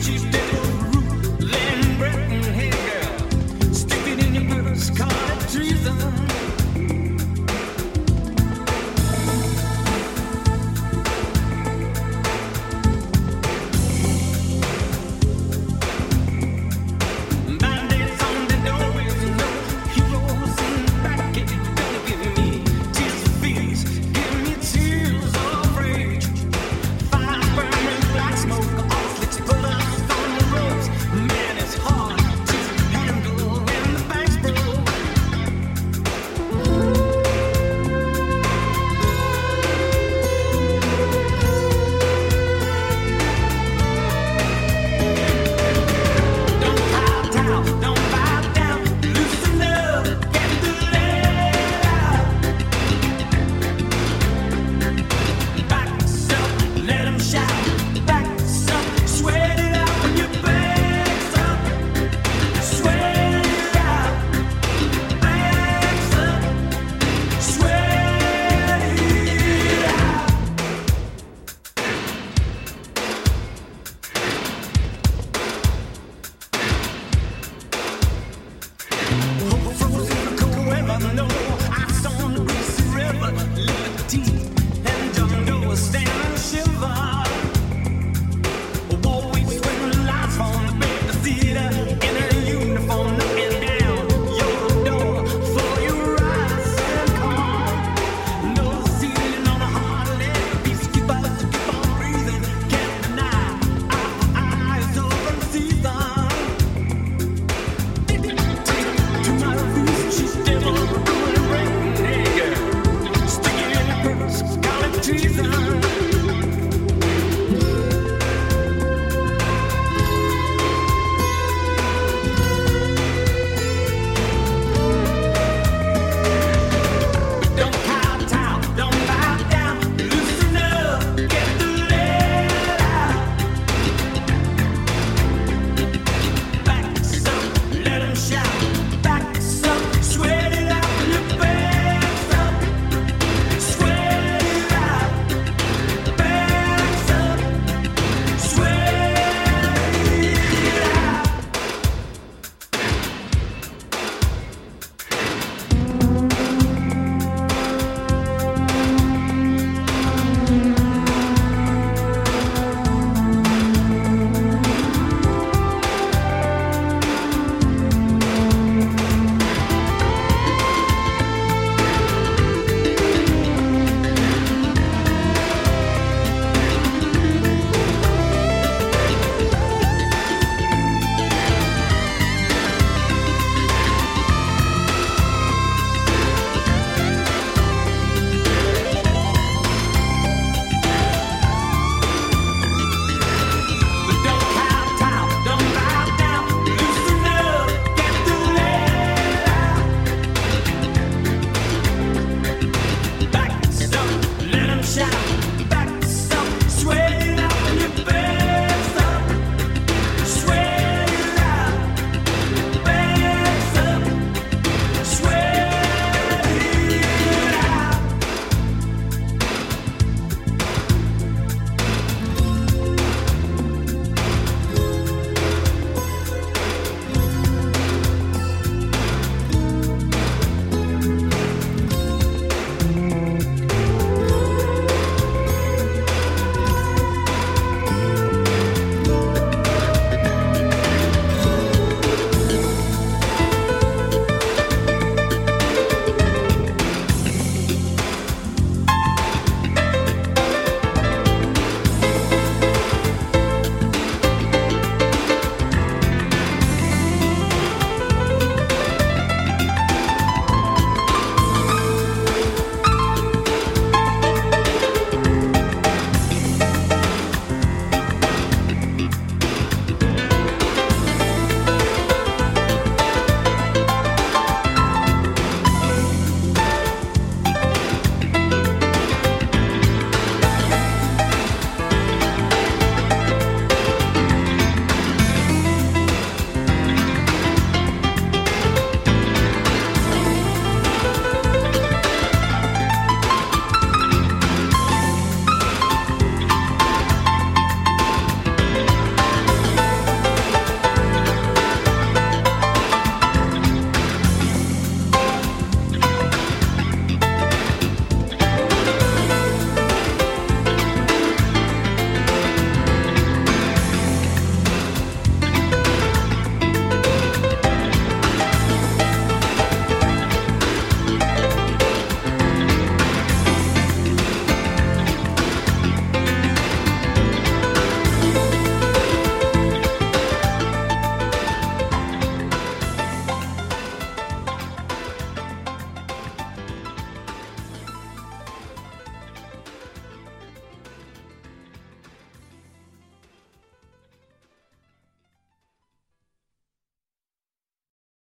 she's dead.